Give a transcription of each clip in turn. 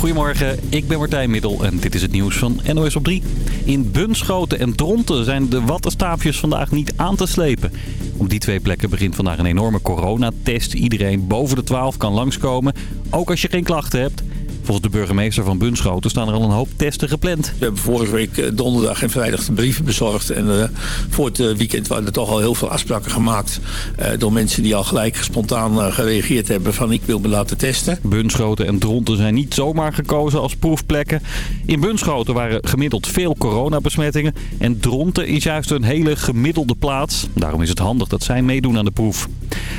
Goedemorgen, ik ben Martijn Middel en dit is het nieuws van NOS op 3. In Bunschoten en Dronten zijn de wattenstaafjes vandaag niet aan te slepen. Op die twee plekken begint vandaag een enorme coronatest. Iedereen boven de 12 kan langskomen, ook als je geen klachten hebt. Volgens de burgemeester van Bunschoten staan er al een hoop testen gepland. We hebben vorige week eh, donderdag en vrijdag de brieven bezorgd. En uh, voor het uh, weekend waren er toch al heel veel afspraken gemaakt... Uh, door mensen die al gelijk spontaan gereageerd hebben van ik wil me laten testen. Bunschoten en Dronten zijn niet zomaar gekozen als proefplekken. In Bunschoten waren gemiddeld veel coronabesmettingen. En Dronten is juist een hele gemiddelde plaats. Daarom is het handig dat zij meedoen aan de proef.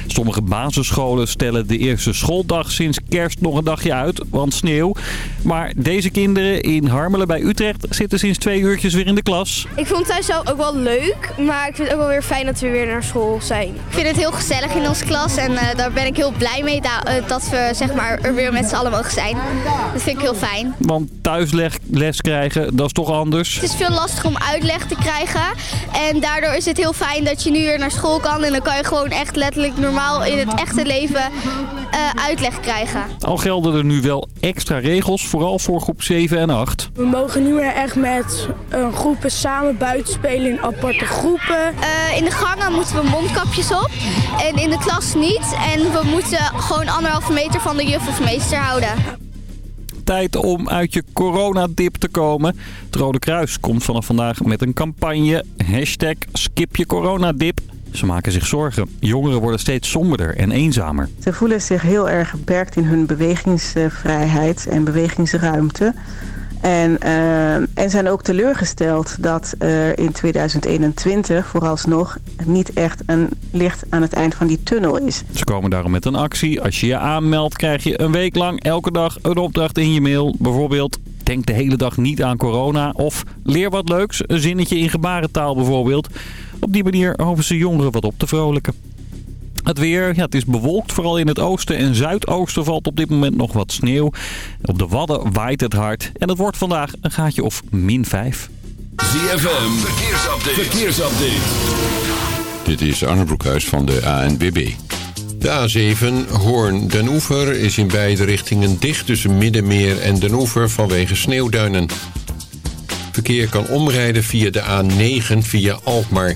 Sommige basisscholen stellen de eerste schooldag sinds kerst nog een dagje uit, want sneeuw. Maar deze kinderen in Harmelen bij Utrecht zitten sinds twee uurtjes weer in de klas. Ik vond het thuis zelf ook wel leuk, maar ik vind het ook wel weer fijn dat we weer naar school zijn. Ik vind het heel gezellig in onze klas en uh, daar ben ik heel blij mee da dat we zeg maar, er weer met z'n allen mogen zijn. Dat vind ik heel fijn. Want thuisles krijgen, dat is toch anders? Het is veel lastig om uitleg te krijgen en daardoor is het heel fijn dat je nu weer naar school kan en dan kan je gewoon echt letterlijk normaal in het echte leven uh, uitleg krijgen. Al gelden er nu wel extra regels, vooral voor groep 7 en 8. We mogen niet meer echt met uh, groepen samen buiten spelen in aparte groepen. Uh, in de gangen moeten we mondkapjes op en in de klas niet. En we moeten gewoon anderhalve meter van de juf of meester houden. Tijd om uit je coronadip te komen. Het Rode Kruis komt vanaf vandaag met een campagne. Hashtag skip je coronadip. Ze maken zich zorgen. Jongeren worden steeds somberder en eenzamer. Ze voelen zich heel erg beperkt in hun bewegingsvrijheid en bewegingsruimte. En, uh, en zijn ook teleurgesteld dat er in 2021 vooralsnog niet echt een licht aan het eind van die tunnel is. Ze komen daarom met een actie. Als je je aanmeldt krijg je een week lang elke dag een opdracht in je mail. Bijvoorbeeld denk de hele dag niet aan corona of leer wat leuks. Een zinnetje in gebarentaal bijvoorbeeld. Op die manier hopen ze jongeren wat op te vrolijken. Het weer, ja, het is bewolkt. Vooral in het oosten en zuidoosten valt op dit moment nog wat sneeuw. Op de Wadden waait het hard. En het wordt vandaag een gaatje of min 5. ZFM, verkeersupdate. verkeersupdate. Dit is Arne Broekhuis van de ANBB. De A7 Hoorn-Den Oever is in beide richtingen dicht tussen Middenmeer en Den Oever vanwege sneeuwduinen. Verkeer kan omrijden via de A9 via Alkmaar.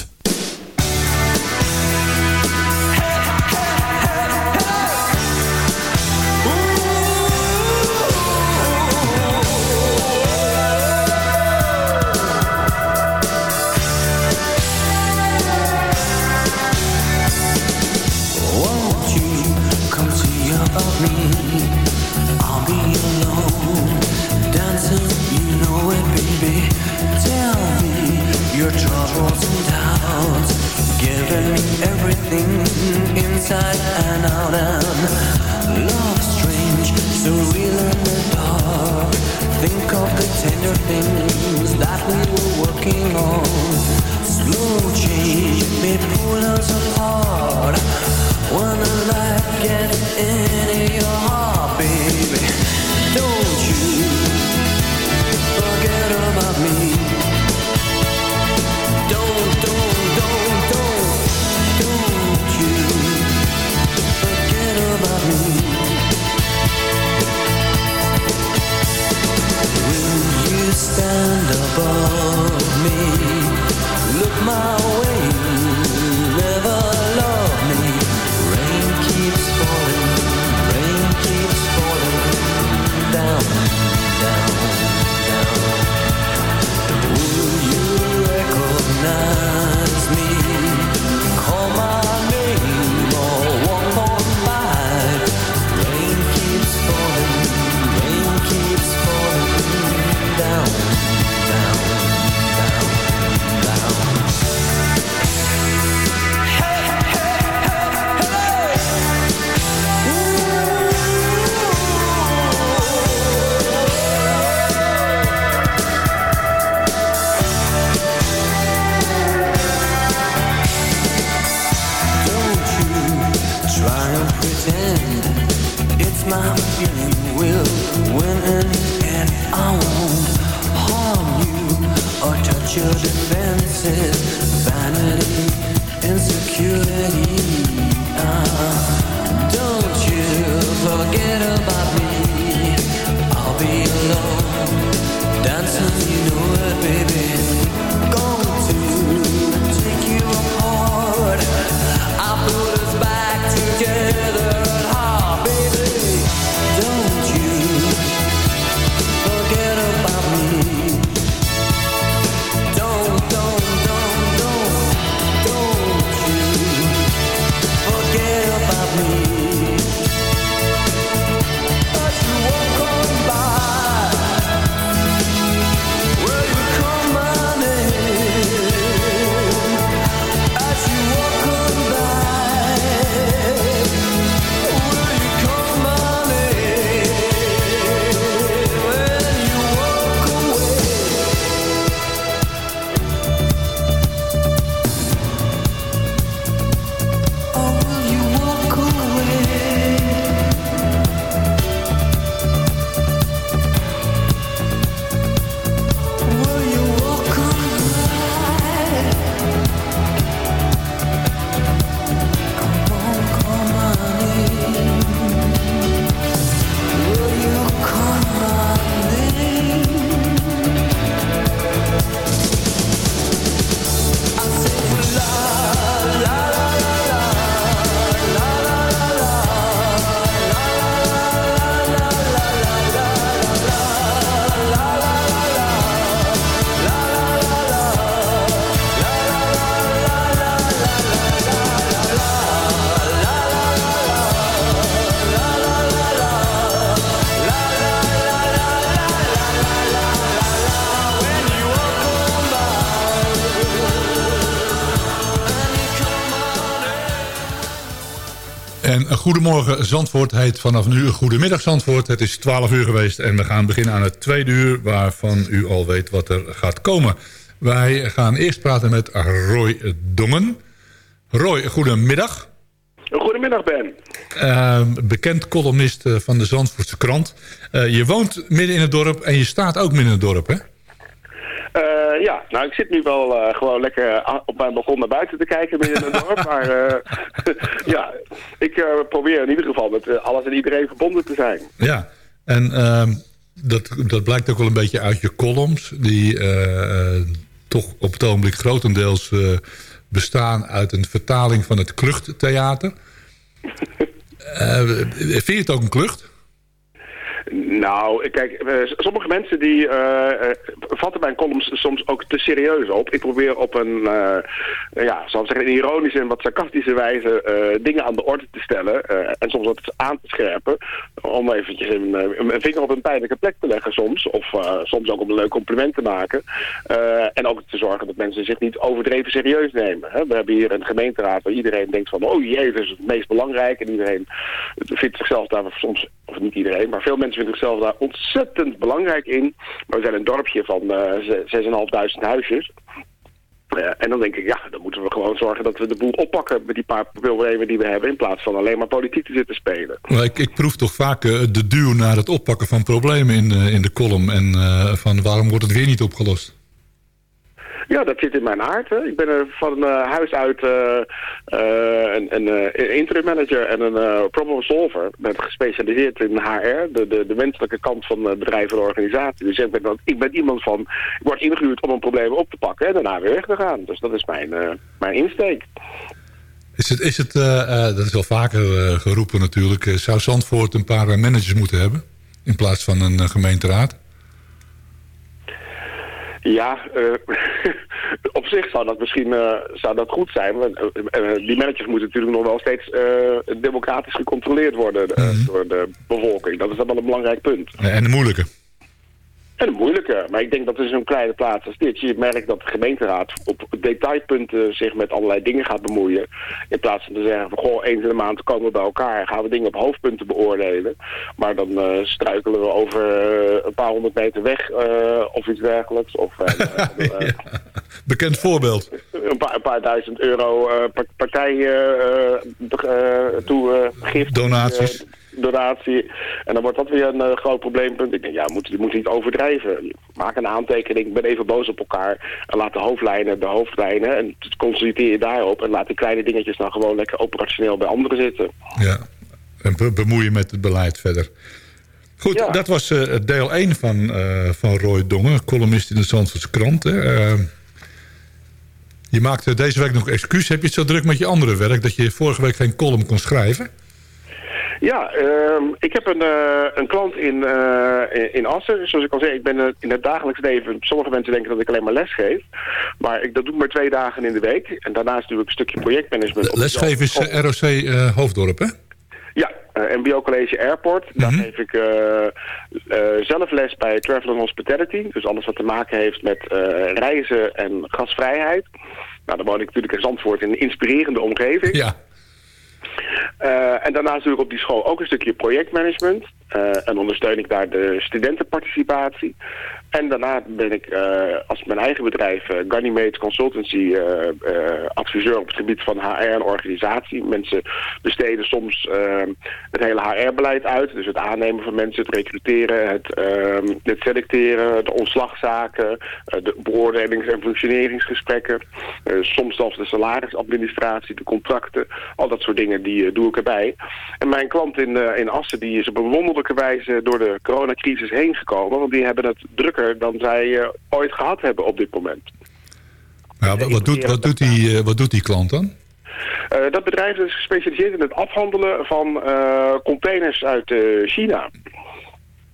Everything inside and out. And love strange, so real dark. Think of the tender things that we were working on. Slow change may pull us apart. Into your heart, baby, don't you forget about me. Don't, don't, don't, stand above me? Look my way, goedemorgen Zandvoort heet vanaf nu goedemiddag Zandvoort. Het is 12 uur geweest en we gaan beginnen aan het tweede uur... waarvan u al weet wat er gaat komen. Wij gaan eerst praten met Roy Dongen. Roy, goedemiddag. Goedemiddag Ben. Eh, bekend columnist eh, van de Zandvoortse krant. Eh, je woont midden in het dorp en je staat ook midden in het dorp, hè? Eh, ja, nou ik zit nu wel eh, gewoon lekker a- op mijn balkon naar buiten te kijken in het dorp. Maar eh, ja, ik eh, probeer in ieder geval met eh, alles en iedereen verbonden te zijn. Ja, en ehm, dat, dat blijkt ook wel een beetje uit je columns... die eh, eh, toch op het ogenblik grotendeels eh, bestaan uit een vertaling van het Kluchttheater. Eh vind je het ook een klucht? Nou, kijk, eh, sommige mensen die eh, eh, vatten mijn columns soms ook te serieus op. Ik probeer op een, ja, zal ik zeggen, een ironische en wat sarcastische wijze dingen aan de orde te stellen. en soms wat aan te scherpen. Om eventjes een, vinger op een pijnlijke plek te leggen soms. Of soms ook om een leuk compliment te maken. En ook te zorgen dat mensen zich niet overdreven serieus nemen. Hè. We hebben hier een gemeenteraad waar iedereen denkt van... oh jee, dat is het meest belangrijk. En iedereen vindt zichzelf daar soms, of niet iedereen, maar veel mensen mensen vinden zichzelf daar ontzettend belangrijk in. Maar we zijn een dorpje van eh 6.500 huisjes. Eh, en dan denk ik, ja, dan moeten we gewoon zorgen dat we de boel oppakken met die paar problemen die we hebben. In plaats van alleen maar politiek te zitten spelen. Ik, ik proef toch vaak eh, de duw naar het oppakken van problemen in, in de column. En van waarom wordt het weer niet opgelost? Ja, dat zit in mijn aard. Hè. Ik ben er van eh, huis uit eh, eh, een, een interim manager en een problem solver. Ik ben gespecialiseerd in HR, de, de, de menselijke kant van bedrijven en organisaties. Dus ik ben, ik ben iemand van, ik word ingehuurd om een probleem op te pakken en daarna weer weg te gaan. Dus dat is mijn, mijn insteek. Is het, is het dat is wel vaker geroepen natuurlijk... zou Zandvoort een paar managers moeten hebben... in plaats van een gemeenteraad? Ja, eh, op zich zou dat misschien eh, zou dat goed zijn. Want, eh, die managers moeten natuurlijk nog wel steeds democratisch gecontroleerd worden eh, door de bevolking. Dat is dan wel een belangrijk punt. En de moeilijke. En een moeilijke. Maar ik denk dat in zo'n kleine plaats als dit... je merkt dat de gemeenteraad op detailpunten zich met allerlei dingen gaat bemoeien. In plaats van te zeggen van... goh, eens in de maand komen we bij elkaar... en gaan we dingen op hoofdpunten beoordelen. Maar dan eh, struikelen we over eh, een paar honderd meter weg... eh, of iets dergelijks. Of eh, Bekend voorbeeld. een, paar, een paar duizend euro eh, par- partij eh, eh, toe eh, gift. Donaties. Donatie. En dan wordt dat weer een eh, groot probleempunt. Ik denk, ja, moet, je moet niet overdrijven. Maak een aantekening, ben even boos op elkaar. En laat de hoofdlijnen de hoofdlijnen. En concentreer je daarop. En laat die kleine dingetjes dan gewoon lekker operationeel bij anderen zitten. Ja. En be- bemoeien met het beleid verder. Goed, dat was eh, deel 1 van, eh, van Roy Dongen, columnist in de Zandvoortse krant. hè. Eh, je maakte deze week nog excuus. Heb je het zo druk met je andere werk... dat je vorige week geen column kon schrijven? Ja, ehm, ik heb een, eh, een klant in, eh, in, in Assen. Zoals ik al zei, ik ben in het dagelijks leven... Sommige mensen denken dat ik alleen maar les geef. Maar ik, dat doe ik maar twee dagen in de week. En daarnaast doe ik een stukje projectmanagement. op Lesgeven is eh, ROC Hoofddorp, hè? Ja, MBO College Airport. Daar geef ik eh, eh, zelf les bij Travel and Hospitality. Dus alles wat te maken heeft met reizen en gasvrijheid. Nou, dan woon ik natuurlijk in Zandvoort in een inspirerende omgeving. Ja. Eh, en daarnaast doe ik op die school ook een stukje projectmanagement. Eh, en ondersteun ik daar de studentenparticipatie. En daarna ben ik eh, als mijn eigen bedrijf, Ganymede Consultancy, eh, adviseur op het gebied van HR en organisatie. Mensen besteden soms eh, het hele HR-beleid uit. Dus het aannemen van mensen, het recruteren, het, eh, het selecteren, de ontslagzaken, de beoordelings- en functioneringsgesprekken. soms zelfs de salarisadministratie, de contracten. Al dat soort dingen, die doe ik erbij. En mijn klant in, in Assen, die is op een wonderlijke wijze door de coronacrisis heen gekomen. Want die hebben het drukker dan zij eh, ooit gehad hebben op dit moment. Ja, wat, wat, doet, wat, doet die, eh, wat doet die klant dan? Eh, dat bedrijf is gespecialiseerd in het afhandelen van containers uit China.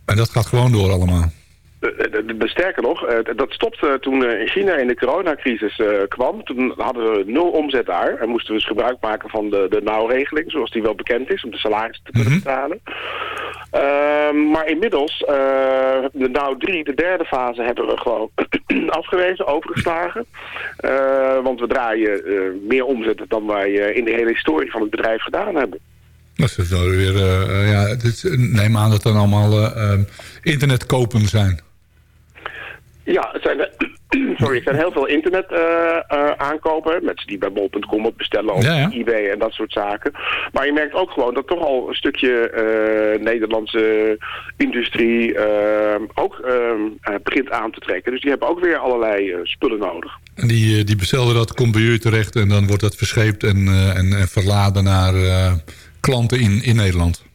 En dat gaat gewoon door allemaal. Eh, eh, eh, sterker nog, dat stopte toen in China in de coronacrisis kwam. Toen hadden we nul omzet daar. En moesten we dus gebruik maken van de, de nauwregeling, zoals die wel bekend is, om de salaris te kunnen betalen. Ehm, maar inmiddels, eh, de NOW 3, de derde fase, hebben we gewoon afgewezen, overgeslagen. Want we draaien meer omzet dan wij in de hele historie van het bedrijf gedaan hebben. Dat is weer, ja, neem aan dat dan allemaal eh, eh, internetkopen zijn. Ja, het zijn, sorry, het zijn heel veel internet eh, eh, aankopen. Mensen die bij bol.com wat bestellen of Ja, ja. eBay en dat soort zaken. Maar je merkt ook gewoon dat toch al een stukje eh, Nederlandse industrie ook begint aan te trekken. Dus die hebben ook weer allerlei spullen nodig. En die, die bestellen dat, komt bij u terecht en dan wordt dat verscheept en, en, en verladen naar klanten in, in Nederland.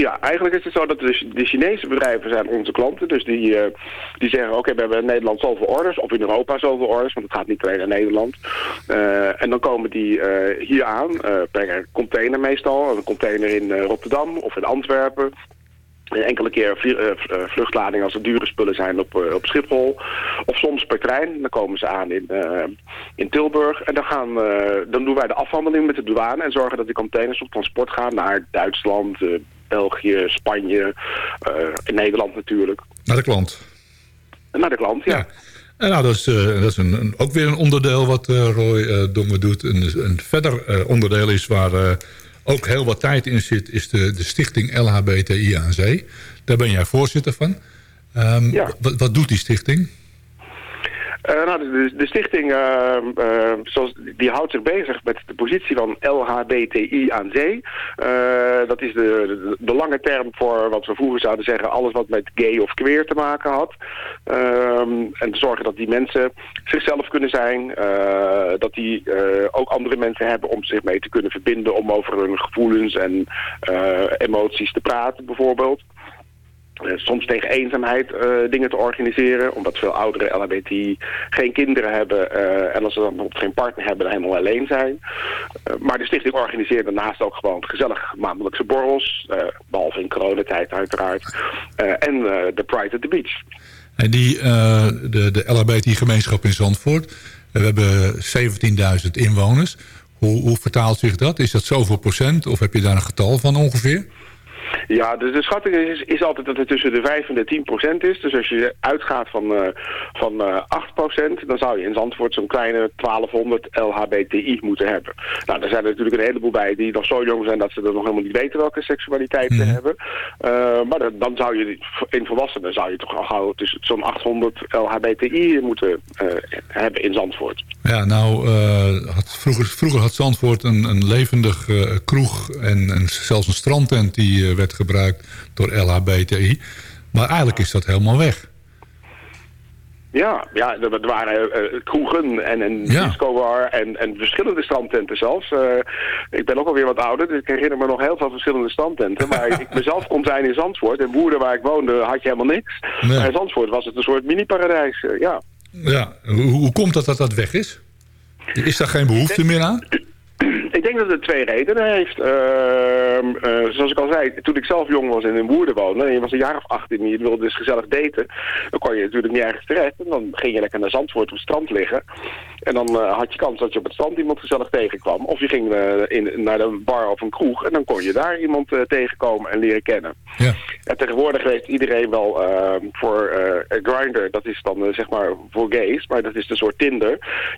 Ja, eigenlijk is het zo dat de, Chinese bedrijven zijn onze klanten. Dus die, eh, die zeggen, oké, we hebben in Nederland zoveel orders. Of in Europa zoveel orders, want het gaat niet alleen naar Nederland. Eh, en dan komen die eh, hier aan, per container meestal. Een container in Rotterdam of in Antwerpen. Enkele keer vlie- eh, v- eh, vluchtlading als er dure spullen zijn op, op Schiphol. Of soms per trein. Dan komen ze aan in, in Tilburg. En dan, gaan, dan doen wij de afhandeling met de douane. En zorgen dat die containers op transport gaan naar Duitsland, België, Spanje. eh, in Nederland natuurlijk. Naar de klant. Naar de klant, ja. En nou, dat is, eh, dat is een, een- ook weer een onderdeel wat eh, Roy Dongen doet. Een, een verder onderdeel is waar ook heel wat tijd in zit... is de, de stichting LHBTI aan Zee. Daar ben jij voorzitter van. Ehm, wat, wat doet die stichting? Uh, nou, de, de stichting uh, uh, zoals, die houdt zich bezig met de positie van LHBTI aan zee. dat is de, de, de, lange term voor wat we vroeger zouden zeggen... alles wat met gay of queer te maken had. Ehm, en te zorgen dat die mensen zichzelf kunnen zijn. dat die ook andere mensen hebben om zich mee te kunnen verbinden... om over hun gevoelens en emoties te praten bijvoorbeeld. Eh, soms tegen eenzaamheid uh, dingen te organiseren. Omdat veel ouderen LHBT geen kinderen hebben. Uh, en als ze dan bijvoorbeeld geen partner hebben, dan helemaal alleen zijn. maar de stichting organiseert daarnaast ook gewoon gezellig maandelijkse borrels. behalve in coronatijd uiteraard. en de Pride at the Beach. En die, de, de LHBT-gemeenschap in Zandvoort. We hebben 17.000 inwoners. Hoe, hoe vertaalt zich dat? Is dat zoveel procent? Of heb je daar een getal van ongeveer? Ja, dus de schatting is, is altijd dat het tussen de 5 en de 10 procent is. Dus als je uitgaat van, uh, van uh, eh, 8 procent, dan zou je in Zandvoort zo'n kleine 1200 LHBTI moeten hebben. Nou, er zijn er natuurlijk een heleboel bij die nog zo jong zijn dat ze er nog helemaal niet weten welke seksualiteit ze mhm. hebben. Uh, maar dan zou je, in volwassenen zou je toch al gauw tussen zo'n 800 LHBTI moeten hebben in Zandvoort. Ja, nou, had, vroeger, vroeger had Zandvoort een, een levendig kroeg en, en zelfs een strandtent die werd gebruikt door LHBTI. Maar eigenlijk is dat helemaal weg. Ja, ja er, waren uh, kroegen en een ja. disco-bar en, en verschillende strandtenten zelfs. Uh, ik ben ook alweer wat ouder, dus ik herinner me nog heel veel verschillende strandtenten. Maar ik mezelf kon zijn in Zandvoort. En Woerden, waar ik woonde, had je helemaal niks. Maar in Zandvoort was het een soort mini-paradijs, uh, ja. Ja, hoe, hoe komt dat dat dat weg is? Is daar geen behoefte meer aan? Ik denk dat het twee redenen heeft. Uh, zoals ik al zei, toen ik zelf jong was en in Woerden woonde... en je was een jaar of 18 en je wilde dus gezellig daten... dan kon je natuurlijk niet ergens terecht. En dan ging je lekker naar Zandvoort op het strand liggen. En dan uh, had je kans dat je op het strand iemand gezellig tegenkwam. Of je ging uh, in, naar een bar of een kroeg... en dan kon je daar iemand tegenkomen en leren kennen. Ja. En tegenwoordig weet iedereen wel ehm, voor Grindr... dat is dan zeg maar voor gays, maar dat is een soort Tinder.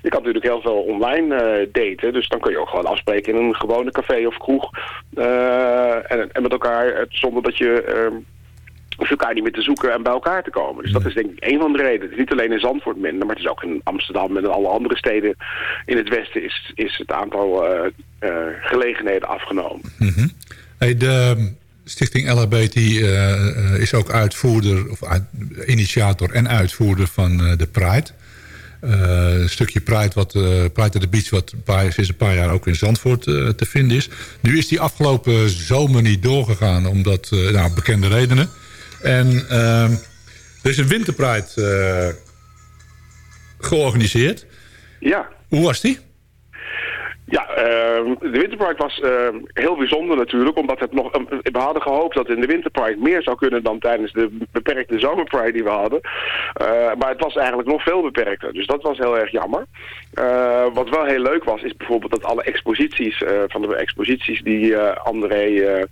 Je kan natuurlijk heel veel online daten... dus dan kun je ook gewoon afspreken in een gewone café of kroeg. En, en met elkaar, eh, zonder dat je... Uh, hoeft elkaar niet meer te zoeken en bij elkaar te komen. Dus dat is denk ik een van de redenen. Het is niet alleen in Zandvoort minder, maar het is ook in Amsterdam en in alle andere steden in het westen is, is het aantal uh, uh, gelegenheden afgenomen. Mm -hmm. hey, de stichting LHBT uh, is ook uitvoerder, of uit, initiator en uitvoerder van de Pride. Een stukje Pride, wat, Pride at the Beach, wat paar, sinds een paar jaar ook in Zandvoort te vinden is. Nu is die afgelopen zomer niet doorgegaan, omdat, nou, bekende redenen. En ehm, er is een winterpride georganiseerd. Ja. Hoe was die? Ja, uh, de Winterpride was uh, heel bijzonder natuurlijk, omdat het nog, uh, we hadden gehoopt dat in de Winterpride meer zou kunnen dan tijdens de beperkte Zomerpride die we hadden. Uh, maar het was eigenlijk nog veel beperkter, dus dat was heel erg jammer. Uh, wat wel heel leuk was, is bijvoorbeeld dat alle exposities, van de exposities die André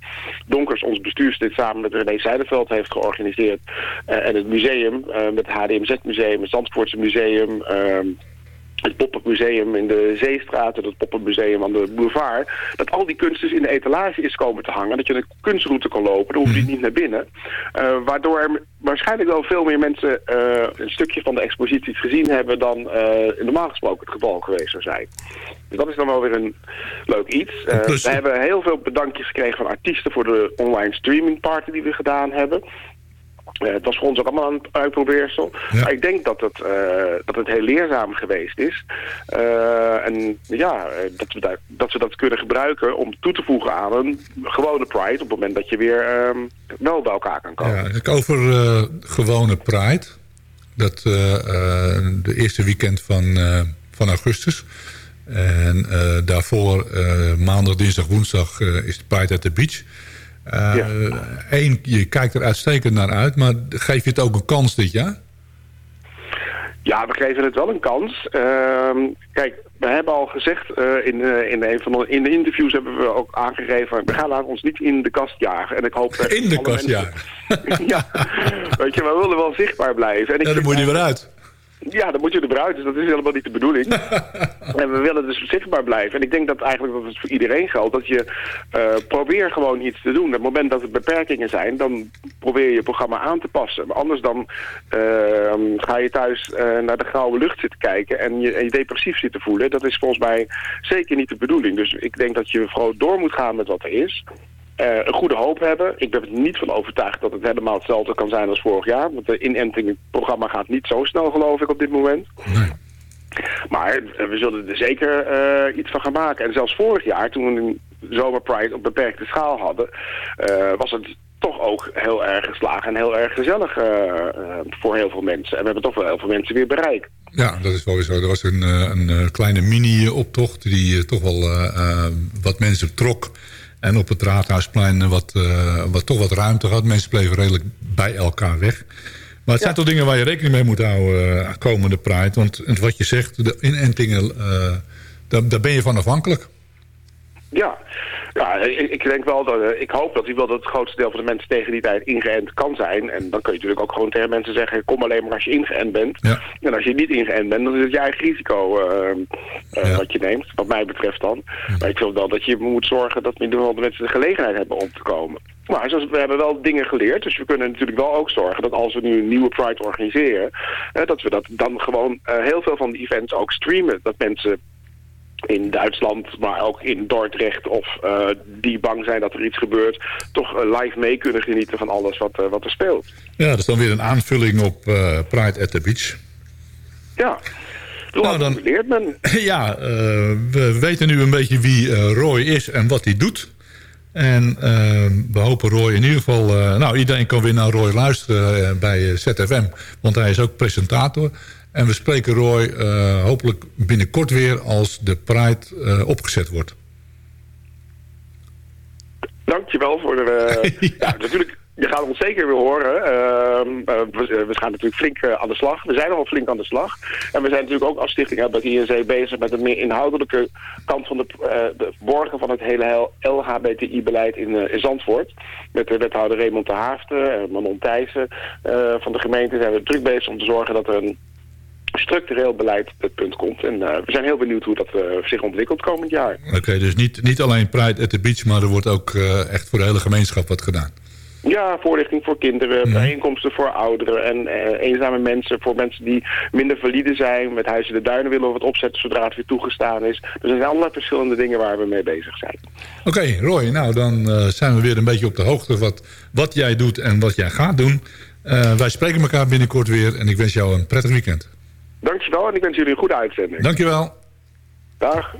Donkers, ons bestuurslid, samen met René Zijderveld heeft georganiseerd. en het museum, met het HDMZ Museum, het Zandvoortse Museum ehm, het pop-up museum in de Zeestraat het pop-up museum aan de boulevard, dat al die kunst dus in de etalage is komen te hangen. Dat je een kunstroute kan lopen, dan hoef je mhm. niet naar binnen. Uh, waardoor er waarschijnlijk wel veel meer mensen uh, een stukje van de exposities gezien hebben dan uh, normaal gesproken het geval geweest zou zijn. Dus dat is dan wel weer een leuk iets. we hebben heel veel bedankjes gekregen van artiesten voor de online streaming party die we gedaan hebben. Uh, het was voor ons ook allemaal een uitprobeersel. Maar ik denk dat het, uh, dat het heel leerzaam geweest is. Uh, en ja, dat we, dat, dat we dat kunnen gebruiken om toe te voegen aan een gewone Pride... op het moment dat je weer ehm, wel bij elkaar kan komen. Ja, over gewone Pride. Dat de eerste weekend van, van augustus. En daarvoor maandag, dinsdag, woensdag is de Pride at the Beach... Eén, uh, je kijkt er uitstekend naar uit, maar geef je het ook een kans dit jaar? Ja, we geven het wel een kans. Uh, kijk, we hebben al gezegd, uh, in, uh, in, een van de, in de interviews hebben we ook aangegeven... we gaan laten ons niet in de kast jagen. En ik hoop dat in de kast jagen? ja, weet je, we willen wel zichtbaar blijven. En ik ja, dan moet je weer uit. Ja, dan moet je eruit, dus dat is helemaal niet de bedoeling. en we willen dus zichtbaar blijven. En ik denk dat eigenlijk dat het voor iedereen geldt, dat je uh, probeer gewoon iets te doen. Op het moment dat er beperkingen zijn, dan probeer je je programma aan te passen. Maar anders dan uh, ga je thuis uh, naar de grauwe lucht zitten kijken en je, en je depressief zitten voelen. Dat is volgens mij zeker niet de bedoeling. Dus ik denk dat je gewoon door moet gaan met wat er is. Uh, een goede hoop hebben. Ik ben er niet van overtuigd dat het helemaal hetzelfde kan zijn als vorig jaar. Want het inentingprogramma gaat niet zo snel, geloof ik, op dit moment. Nee. Maar uh, we zullen er zeker uh, iets van gaan maken. En zelfs vorig jaar, toen we een zomer Pride op beperkte schaal hadden... was het toch ook heel erg geslagen en heel erg gezellig voor heel veel mensen. En we hebben toch wel heel veel mensen weer bereikt. Ja, dat is wel weer zo. Er was een, een kleine mini-optocht die toch wel wat mensen trok... En op het Raadhuisplein wat, uh, wat, toch wat ruimte had. Mensen bleven redelijk bij elkaar weg. Maar het ja. zijn toch dingen waar je rekening mee moet houden uh, komende Pride. Want wat je zegt, de inentingen, daar, daar ben je van afhankelijk. Ja, ja ik, ik, denk wel dat, ik hoop dat hij wel dat het grootste deel van de mensen tegen die tijd ingeënt kan zijn. En dan kun je natuurlijk ook gewoon tegen mensen zeggen, kom alleen maar als je ingeënt bent. Ja. En als je niet ingeënt bent, dan is het je eigen risico uh, uh, ja. wat je neemt, wat mij betreft dan. Ja. Maar ik vind wel dat je moet zorgen dat in ieder geval de mensen de gelegenheid hebben om te komen. Maar we hebben wel dingen geleerd, dus we kunnen natuurlijk wel ook zorgen dat als we nu een nieuwe Pride organiseren, dat we dat dan gewoon heel veel van de events ook streamen. Dat mensen in Duitsland, maar ook in Dordrecht of uh, die bang zijn dat er iets gebeurt, toch uh, live mee kunnen genieten van alles wat, uh, wat er speelt. Ja, dat is dan weer een aanvulling op Pride at the Beach. Ja, nou, dan leert men. Ja, we weten nu een beetje wie Roy is en wat hij doet. En we hopen Roy in ieder geval... nou, iedereen kan weer naar Roy luisteren bij ZFM, want hij is ook presentator... En we spreken Roy uh, hopelijk binnenkort weer als de Pride uh, opgezet wordt. Dankjewel voor de... Ja. ja. natuurlijk, je gaat ons zeker weer horen. we, we, gaan natuurlijk flink aan de slag. We zijn al flink aan de slag. En we zijn natuurlijk ook als stichting bij INC bezig met een meer inhoudelijke kant van de, de borgen van het hele LHBTI-beleid in, in Zandvoort. Met de wethouder Raymond de Haafden en Manon Thijssen van de gemeente zijn we druk bezig om te zorgen dat er een structureel punt komt. En uh, we zijn heel benieuwd hoe dat uh, zich ontwikkelt komend jaar. Oké, okay, dus niet, niet alleen Pride at the Beach, maar er wordt ook uh, echt voor de hele gemeenschap wat gedaan. Ja, voorlichting voor kinderen, mm. bijeenkomsten voor ouderen en eenzame mensen, voor mensen die minder valide zijn, met Huizen de Duinen willen we wat opzetten zodra het weer toegestaan is. Dus er zijn allerlei verschillende dingen waar we mee bezig zijn. Oké, okay, Roy, nou dan zijn we weer een beetje op de hoogte wat, wat jij doet en wat jij gaat doen. wij spreken elkaar binnenkort weer en ik wens jou een prettig weekend. Dankjewel en ik wens jullie een goede uitzending. Dankjewel. Dag.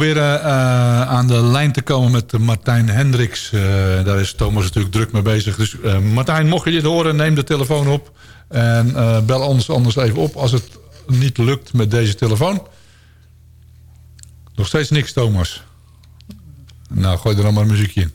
Proberen eh, aan de lijn te komen met Martijn Hendricks. Eh, daar is Thomas natuurlijk druk mee bezig. Dus eh, Martijn, mocht je dit horen, neem de telefoon op. En bel ons anders even op als het niet lukt met deze telefoon. Nog steeds niks, Thomas. Nou, gooi er dan maar muziekje in.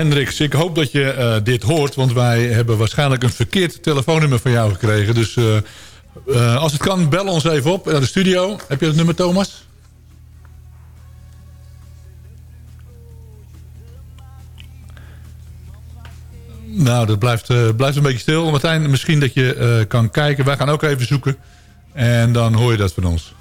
Hendricks, ik hoop dat je eh, dit hoort... want wij hebben waarschijnlijk een verkeerd telefoonnummer van jou gekregen. Dus eh, eh, als het kan, bel ons even op naar de studio. Heb je het nummer, Thomas? Nou, dat blijft, blijft een beetje stil. Martijn, misschien dat je kan kijken. Wij gaan ook even zoeken. En dan hoor je dat van ons.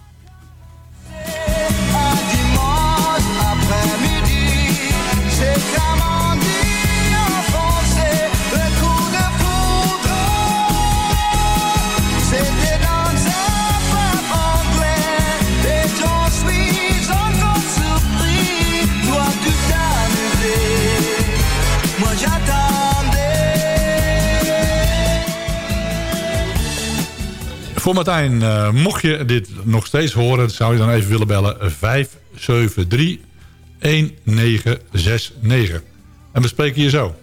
Voor Martijn, eh, mocht je dit nog steeds horen... zou je dan even willen bellen 573 1969. En we spreken je zo.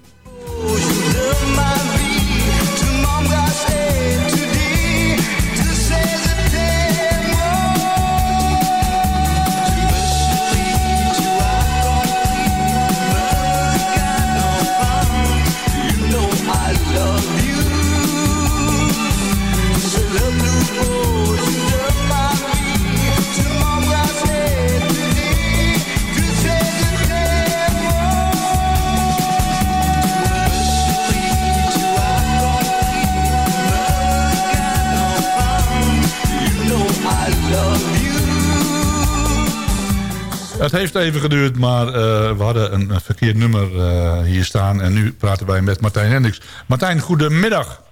Het heeft even geduurd, maar eh, we hadden een, een verkeerd nummer eh, hier staan. En nu praten wij met Martijn Hendricks. Martijn, goedemiddag.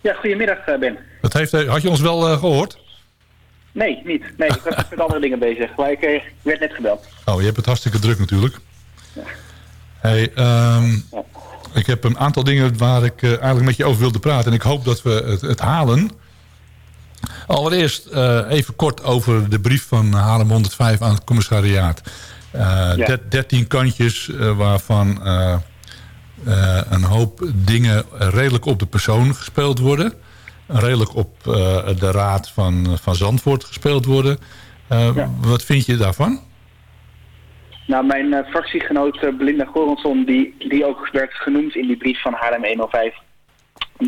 Ja, goedemiddag eh, Ben. Dat heeft, had je ons wel eh, gehoord? Nee, niet. Nee, ik was met andere dingen bezig. Maar ik werd net gebeld. Oh, je hebt het hartstikke druk natuurlijk. Hey, ehm, ik heb een aantal dingen waar ik eigenlijk met je over wilde praten. En ik hoop dat we het, het halen. Allereerst eh, even kort over de brief van Haarlem 105 aan het commissariaat. Eh, Ja. der- 13 kantjes eh, waarvan eh, eh, een hoop dingen redelijk op de persoon gespeeld worden. Redelijk op eh, de raad van, van Zandvoort gespeeld worden. Eh, Wat vind je daarvan? Nou, mijn eh, fractiegenoot eh, Belinda Goransson, die, die ook werd genoemd in die brief van Haarlem 105...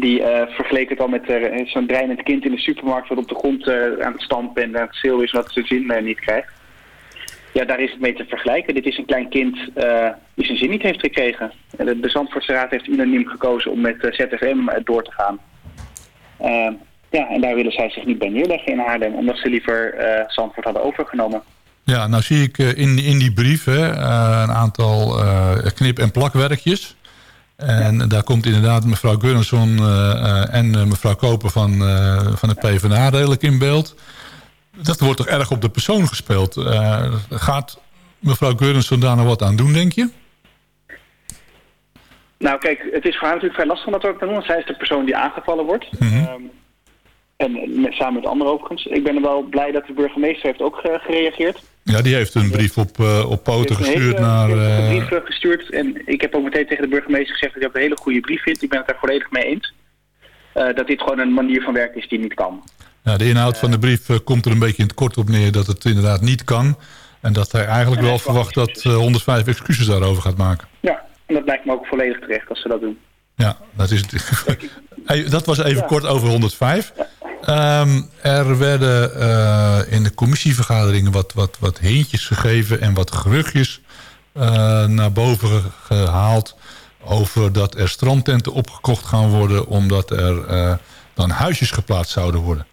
die eh, vergeleek het al met eh, zo'n dreinend kind in de supermarkt... wat op de grond eh, aan het stampen en aan het schreeuwen is... het zijn zin niet krijgt. Ja, daar is het mee te vergelijken. Dit is een klein kind die zijn zin niet heeft gekregen. En De, de Zandvoortse Raad heeft unaniem gekozen om met ZFM door te gaan. Eh, ja, en daar willen zij zich niet bij neerleggen in Haarlem, omdat ze liever Zandvoort hadden overgenomen. Ja, nou zie ik in, in die brief hè, een aantal knip- en plakwerkjes. En daar komt inderdaad mevrouw Gunnarsson eh, eh, en eh, mevrouw Koper van, van de PvdA redelijk in beeld. Dat wordt toch erg op de persoon gespeeld. Gaat mevrouw Gunnarsson daar nog wat aan doen, denk je? Nou kijk, het is voor haar natuurlijk vrij lastig om dat ook te doen, want zij is de persoon die aangevallen wordt. Ehm, en met, samen met anderen overigens. Ik ben er wel blij dat de burgemeester heeft ook ge- gereageerd. Ja, die heeft een brief op, eh, op poten Die heeft een gestuurd hele naar... krachtige eh, brief eh, gestuurd. En ik heb ook meteen tegen de burgemeester gezegd dat ik dat een hele goede brief vind. Ik ben het daar volledig mee eens. Dat dit gewoon een manier van werken is die niet kan. Ja, de inhoud van de brief komt er een beetje in het kort op neer dat het inderdaad niet kan. En dat hij eigenlijk wel verwacht dat eh, 105 excuses daarover gaat maken. Ja, en dat lijkt me ook volledig terecht als ze dat doen. Ja, dat, is het. Hey, dat was even kort over 105. Ehm, er werden eh, in de commissievergaderingen wat, wat, wat hintjes gegeven en wat geruchtjes eh, naar boven ge- gehaald over dat er strandtenten opgekocht gaan worden omdat er eh, dan huisjes geplaatst zouden worden.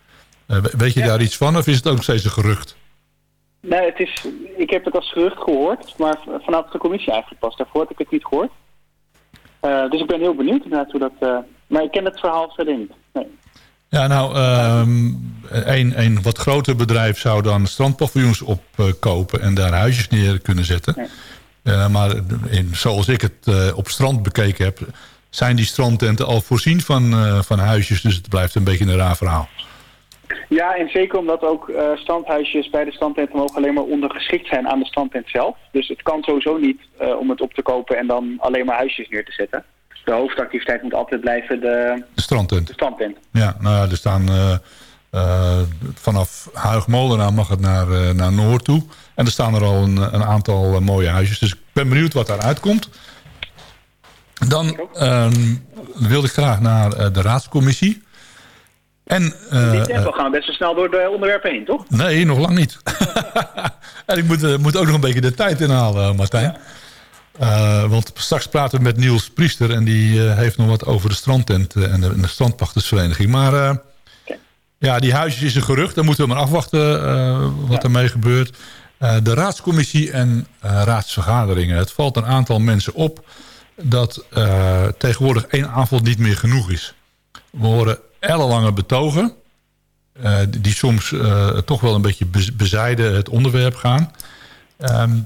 We- weet je daar iets van of is het ook steeds een gerucht? Nee, het is, ik heb het als gerucht gehoord, maar v- vanaf de commissie eigenlijk pas. Daarvoor had ik het niet gehoord. Eh, dus ik ben heel benieuwd inderdaad hoe dat... eh, maar ik ken het verhaal verder niet. Nee. Ja, nou, ehm, een, een wat groter bedrijf zou dan strandpaviljoens opkopen en daar huisjes neer kunnen zetten. Eh, maar in, zoals ik het eh, op strand bekeken heb, zijn die strandtenten al voorzien van, eh, van huisjes. Dus het blijft een beetje een raar verhaal. Ja, en zeker omdat ook eh standhuisjes bij de standtenten mogen alleen maar ondergeschikt zijn aan de standtent zelf. Dus het kan sowieso niet eh, om het op te kopen en dan alleen maar huisjes neer te zetten. De hoofdactiviteit moet altijd blijven de, De strandtent. de standtent. Ja, nou ja, er staan eh, vanaf Huigmolenaar mag het naar, eh, naar Noord toe. En er staan er al een, een aantal mooie huisjes. Dus ik ben benieuwd wat daaruit komt. Dan ehm, wil ik graag naar de raadscommissie. En, In dit tempo gaan we best wel snel door de onderwerpen heen, toch? Nee, nog lang niet. en ik moet, moet ook nog een beetje de tijd inhalen, Martijn. Eh, want straks praten we met Niels Priester... en die eh, heeft nog wat over de strandtent eh, en de, en de strandpachtersvereniging. Maar ja, die huisjes is een gerucht. Dan moeten we maar afwachten wat ermee gebeurt. De raadscommissie en raadsvergaderingen. Het valt een aantal mensen op... dat tegenwoordig één avond niet meer genoeg is. We horen ellenlange betogen... die, soms toch wel een beetje bez- bezijden het onderwerp gaan. Ehm,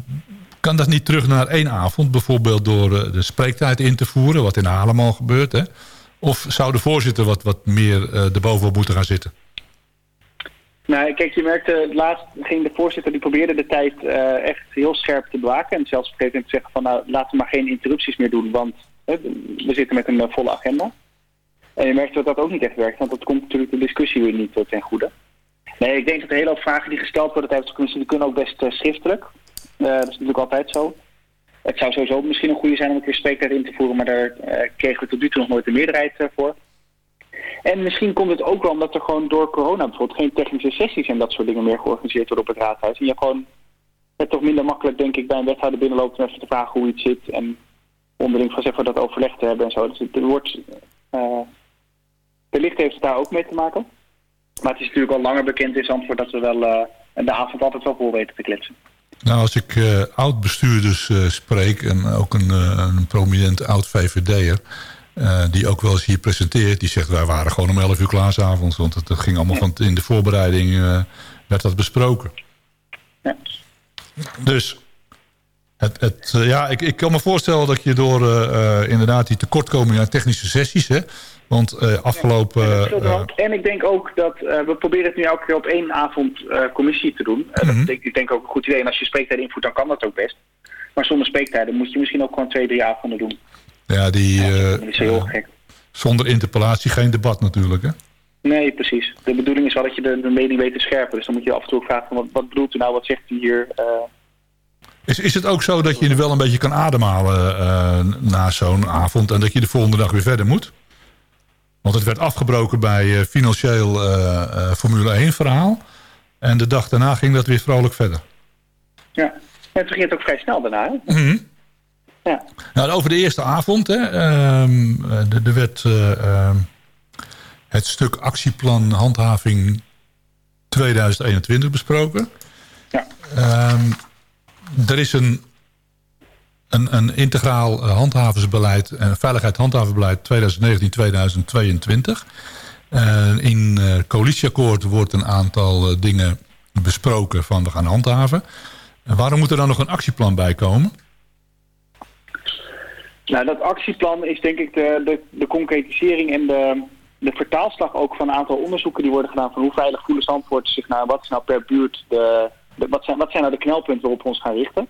kan dat niet terug naar één avond? Bijvoorbeeld door eh, de spreektijd in te voeren, wat in Haarlem al gebeurt. Hè? Of zou de voorzitter wat, wat meer uh, erbovenop moeten gaan zitten? Nou, kijk, je merkte, laatst ging de voorzitter, die probeerde de tijd echt heel scherp te bewaken. En zelfs op een te zeggen van, nou, laten we maar geen interrupties meer doen, want we zitten met een volle agenda. En je merkt dat dat ook niet echt werkt, want dat komt natuurlijk de discussie weer niet ten goede. Nee, ik denk dat een hele hoop vragen die gesteld worden tijdens de commissie, die kunnen ook best schriftelijk. Uh, dat is natuurlijk altijd zo. Het zou sowieso misschien een goede zijn om een keer spreektijd in te voeren, maar daar uh, kregen we tot nu toe nog nooit de meerderheid uh, voor. En misschien komt het ook wel omdat er gewoon door corona bijvoorbeeld geen technische sessies en dat soort dingen meer georganiseerd worden op het raadhuis. En je gewoon het toch minder makkelijk, denk ik, bij een wethouder binnenloopt om even te vragen hoe iets zit en onderling van even dat overleg te hebben en zo. Dus het wordt, wellicht heeft het daar ook mee te maken. Maar het is natuurlijk al langer bekend in Zandvoort dat we wel uh, de avond altijd wel vol weten te kletsen. Nou, als ik uh, oud-bestuurders uh, spreek en ook een, uh, een prominent oud-VVD'er... Die ook wel eens hier presenteert, die zegt... wij waren gewoon om 11 uur klaar s'avonds. Want het, ging allemaal van in de voorbereiding werd dat besproken. Ja. Dus het, het, uh, ja, ik, ik kan me voorstellen dat je door uh, inderdaad die tekortkoming aan technische sessies... Hè, want afgelopen... Ja, en ik denk ook dat we proberen het nu elke keer op één avond commissie te doen. Dat denk ik denk ook een goed idee. En als je spreektijden invoert, dan kan dat ook best. Maar zonder spreektijden moet je misschien ook gewoon twee, drie avonden doen. Ja, die, ja, dat is heel gek. Zonder interpellatie geen debat natuurlijk, hè? Nee, precies. De bedoeling is wel dat je de, de mening weet te scherpen. Dus dan moet je af en toe ook vragen, van, wat, wat bedoelt u nou, wat zegt u hier? Is, is het ook zo dat je wel een beetje kan ademhalen uh, na zo'n avond... en dat je de volgende dag weer verder moet? Want het werd afgebroken bij uh, financieel Formule 1 verhaal. En de dag daarna ging dat weer vrolijk verder. Ja, en het het ook vrij snel daarna. Mm -hmm. Ja. Nou, over de eerste avond. Hè, um, er werd uh, het stuk actieplan handhaving 2021 besproken. Ja. Ehm, er is een, een, een integraal eh, handhavingsbeleid, en veiligheid handhavenbeleid 2019-2022. Eh, in coalitieakkoord wordt een aantal dingen besproken van we gaan handhaven. En waarom moet er dan nog een actieplan bij komen? Nou, dat actieplan is denk ik de, de, de concretisering en de, de vertaalslag ook van een aantal onderzoeken die worden gedaan van hoe veilig voelen Zandvoort zich nou, wat is nou per buurt de, wat, zijn, wat zijn nou de knelpunten waarop we ons gaan richten.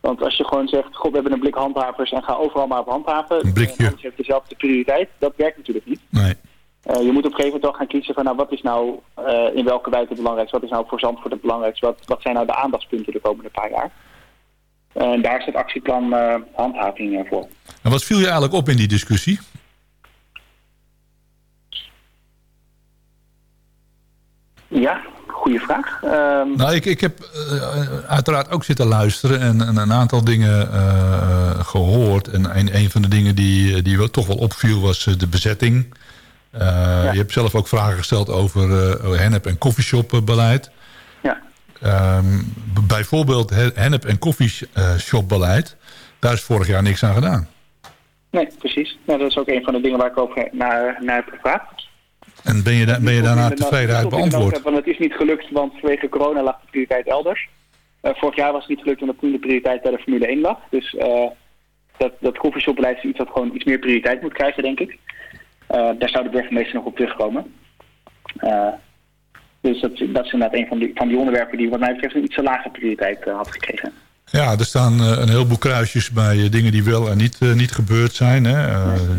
Want als je gewoon zegt, god we hebben een blik handhavers en ga overal maar op handhaven. Een blikje. En je hebt dezelfde prioriteit, dat werkt natuurlijk niet. Nee. Uh, je moet op een gegeven moment wel gaan kiezen van nou, wat is nou uh, in welke wijk het belangrijkste, wat is nou voor Zandvoort het belangrijkste, wat, wat zijn nou de aandachtspunten de komende paar jaar. En daar is het actieplan handhaving voor. En wat viel je eigenlijk op in die discussie? Ja, goede vraag. Um... Nou, ik, ik heb uh, uiteraard ook zitten luisteren en, en een aantal dingen uh, gehoord. En een, een van de dingen die, die toch wel opviel was de bezetting. Uh, ja. Je hebt zelf ook vragen gesteld over hennep- en koffieshopbeleid. Ja. Um, bijvoorbeeld hennep- en koffieshopbeleid. Daar is vorig jaar niks aan gedaan. Nee, precies. Nou, dat is ook een van de dingen waar ik over naar, naar heb gevraagd. En ben je, da ben je daarna tevreden uit beantwoord? Want het is niet gelukt, want vanwege corona lag de prioriteit elders. Uh, vorig jaar was het niet gelukt omdat toen de prioriteit bij de Formule 1 lag. Dus uh, dat, dat koffieshopbeleid is iets dat gewoon iets meer prioriteit moet krijgen, denk ik. Uh, daar zou de burgemeester nog op terugkomen. dus dat, dat is inderdaad een van die, van die onderwerpen die wat mij betreft een iets te lage prioriteit had gekregen. Ja, er staan uh, een heleboel kruisjes bij uh, dingen die wel en niet, uh, niet gebeurd zijn. Hè?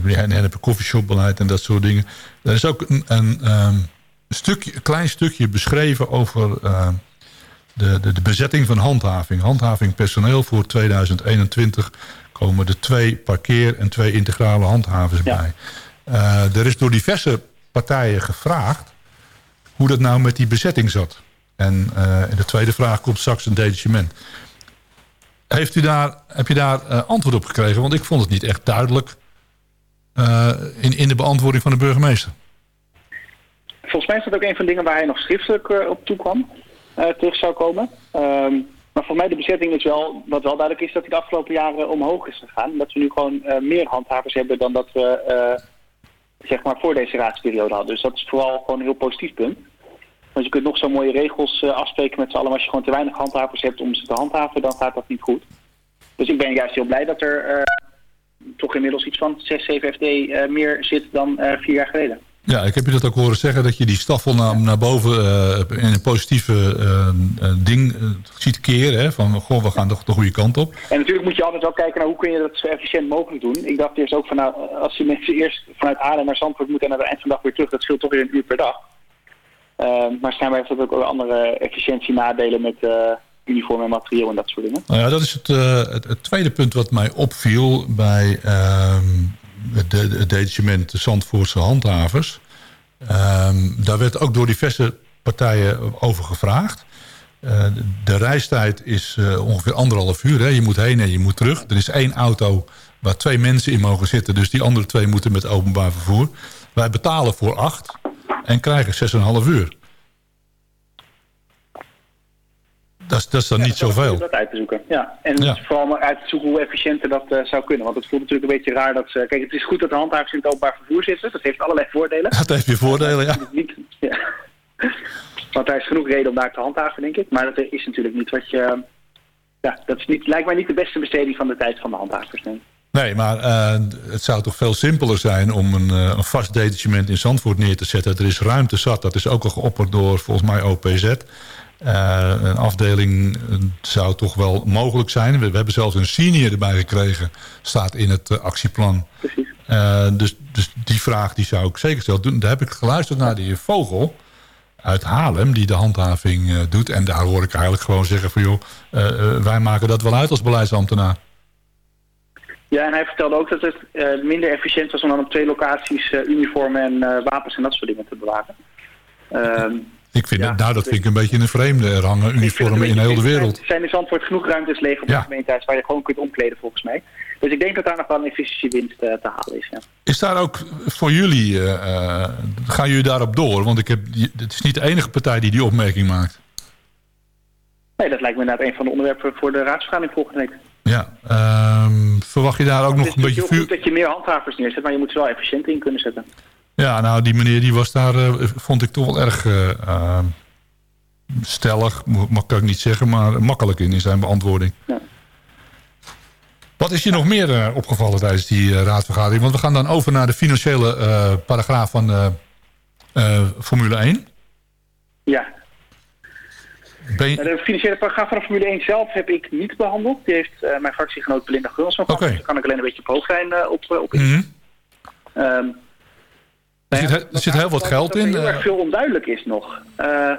Uh, en een koffieshopbeleid en dat soort dingen. Er is ook een, een, um, stukje, een klein stukje beschreven over de, de, de bezetting van handhaving. Handhaving personeel voor 2021 komen er twee parkeer- en twee integrale handhavers ja. bij. er is door diverse partijen gevraagd hoe dat nou met die bezetting zat. En in de tweede vraag komt straks een detachement. Heeft u daar, heb je daar uh, antwoord op gekregen? Want ik vond het niet echt duidelijk uh, in, in de beantwoording van de burgemeester. Volgens mij is dat ook een van de dingen waar hij nog schriftelijk uh, op toekwam. terug zou komen. Um, maar voor mij de bezetting is wel, wat wel duidelijk is, dat die de afgelopen jaren omhoog is gegaan. Dat we nu gewoon meer handhavers hebben dan dat we zeg maar voor deze raadsperiode hadden. Dus dat is vooral gewoon een heel positief punt. Want je kunt nog zo mooie regels uh, afspreken met z'n allen. Maar als je gewoon te weinig handhavers hebt om ze te handhaven, dan gaat dat niet goed. Dus ik ben juist heel blij dat er uh, toch inmiddels iets van 6, 7 FD uh, meer zit dan uh, vier jaar geleden. Ja, ik heb je dat ook horen zeggen, dat je die staffel naar, naar boven in een positieve ding ziet keren. Hè, van, goh, we gaan toch de goede kant op. En natuurlijk moet je altijd wel kijken naar hoe kun je dat zo efficiënt mogelijk doen. Ik dacht eerst ook van, nou, als die mensen eerst vanuit Haarlem naar Zandvoort moeten en aan het eind van de dag weer terug, dat scheelt toch weer een uur per dag. Uh, maar schijnbaar heeft dat ook andere efficiëntienadelen met uh, uniform en materieel en dat soort dingen. Nou ja, dat is het, uh, het, het, tweede punt wat mij opviel bij het, de, het detachement de Zandvoortse handhavers. Um, daar werd ook door diverse partijen over gevraagd. de reistijd is ongeveer anderhalf uur. Hè. Je moet heen en je moet terug. Er is één auto waar twee mensen in mogen zitten. Dus die andere twee moeten met openbaar vervoer. Wij betalen voor acht en krijgen 6,5 uur. Dat is, dat is dan ja, niet zoveel. dat uit te zoeken. Ja. En ja. vooral maar uit te zoeken hoe efficiënter dat uh, zou kunnen. Want het voelt natuurlijk een beetje raar dat ze... Kijk, het is goed dat de handhavers in het openbaar vervoer zitten. Dat heeft allerlei voordelen. Dat heeft weer voordelen, ja. Niet, ja. Want daar is genoeg reden om daar te handhaven, denk ik. Maar dat is natuurlijk niet wat je... Ja, dat is niet, lijkt mij niet de beste besteding van de tijd van de handhavers, denk ik. Nee, maar uh, het zou toch veel simpeler zijn om een, uh, een vast detachement in Zandvoort neer te zetten. Er is ruimte zat, dat is ook al geopperd door volgens mij OPZ. Uh, een afdeling zou toch wel mogelijk zijn. We, we, hebben zelfs een senior erbij gekregen, staat in het actieplan. Precies. dus, dus die vraag die zou ik zeker stellen. Daar heb ik geluisterd naar de heer Vogel uit Haarlem, die de handhaving doet. En daar hoor ik eigenlijk gewoon zeggen van joh, wij maken dat wel uit als beleidsambtenaar. Ja, en hij vertelde ook dat het uh, minder efficiënt was om dan op twee locaties uh, uniformen en uh, wapens en dat soort dingen te bewaken. Ehm, Ik vind het, nou, dat vind ik een beetje een vreemde. Er hangen uniformen in heel de wereld. Er zijn in Zandvoort genoeg ruimtes leeg op Ja. de gemeentehuis waar je gewoon kunt omkleden volgens mij. Dus ik denk dat daar nog wel een efficiëntiewinst eh, te halen is. Ja. Is daar ook voor jullie, eh, eh, gaan jullie daarop door? Want ik heb, het is niet de enige partij die die opmerking maakt. Nee, dat lijkt me inderdaad een van de onderwerpen voor de raadsvergadering volgende week. Ja, ehm, verwacht je daar ook nog Het een is beetje heel vuur... goed dat je meer handhavers neerzet, maar je moet ze wel efficiënt in kunnen zetten. Ja, nou, die meneer die was daar, eh, vond ik toch wel erg eh, eh, stellig, mag ik niet zeggen, maar makkelijk in, in zijn beantwoording. Ja. Wat is je nog meer eh, opgevallen tijdens die raadsvergadering? Want we gaan dan over naar de financiële paragraaf van Formule 1. Ja. Je- De financiële paragraaf van Formule 1 zelf heb ik niet behandeld. Die heeft eh, mijn fractiegenoot Belinda Gulsman van. Dus daar kan ik alleen een beetje op hoofdlijn eh, op, eh, op in. Mhm. Ehm, Er zit, er zit heel wat geld dat er in. heel eh, erg veel onduidelijk is nog. Eh,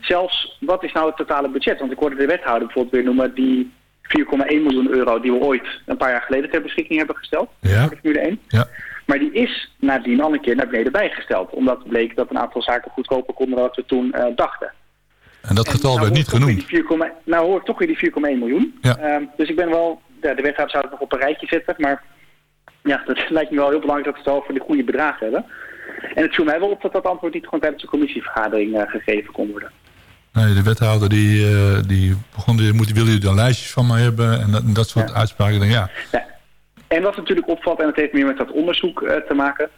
zelfs, wat is nou het totale budget? Want ik hoorde de wethouder bijvoorbeeld weer noemen... die 4,1 miljoen euro die we ooit een paar jaar geleden ter beschikking hebben gesteld. Ja. Voor de Formule 1. Ja. Maar die is nadien al een keer naar beneden bijgesteld. Omdat bleek dat een aantal zaken goedkoper konden dan wat we toen eh, dachten. En dat getal Nou werd niet genoemd. weer die 4,1 nou hoor ik toch weer die 4,1 miljoen. Ja. Ehm, dus ik ben wel, ja, de wethouder zou het nog op een rijtje zetten, maar ja, dat lijkt me wel heel belangrijk dat we het voor de goede bedragen hebben. En het viel mij wel op dat dat antwoord niet gewoon tijdens de commissievergadering eh, gegeven kon worden. Nee, de wethouder die, eh, die begon, moet, willen jullie er lijstjes van mij hebben en dat, en dat soort uitspraken. Denk, ja, En wat natuurlijk opvalt, en dat heeft meer met dat onderzoek eh, te maken.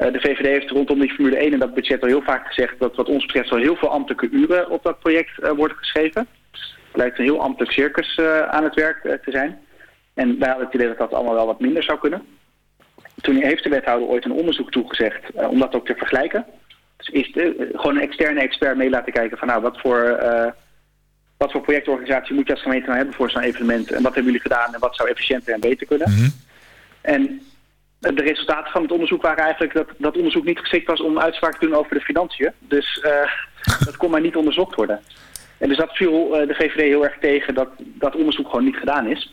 Eh, de VVD heeft rondom die Formule 1 en dat budget al heel vaak gezegd dat wat ons betreft al heel veel ambtelijke uren op dat project eh, worden geschreven. Het lijkt een heel ambtelijk circus eh, aan het werk te zijn. En wij hadden het idee dat dat allemaal wel wat minder zou kunnen. Toen heeft de wethouder ooit een onderzoek toegezegd om dat ook te vergelijken. Dus is de, gewoon een externe expert mee laten kijken van nou, wat voor, wat voor projectorganisatie moet je als gemeente nou hebben voor zo'n evenement. En wat hebben jullie gedaan en wat zou efficiënter en beter kunnen. En de resultaten van het onderzoek waren eigenlijk dat dat onderzoek niet geschikt was om uitspraak te doen over de financiën. Dus eh, dat kon maar niet onderzocht worden. En dus dat viel eh, de VVD heel erg tegen dat dat onderzoek gewoon niet gedaan is.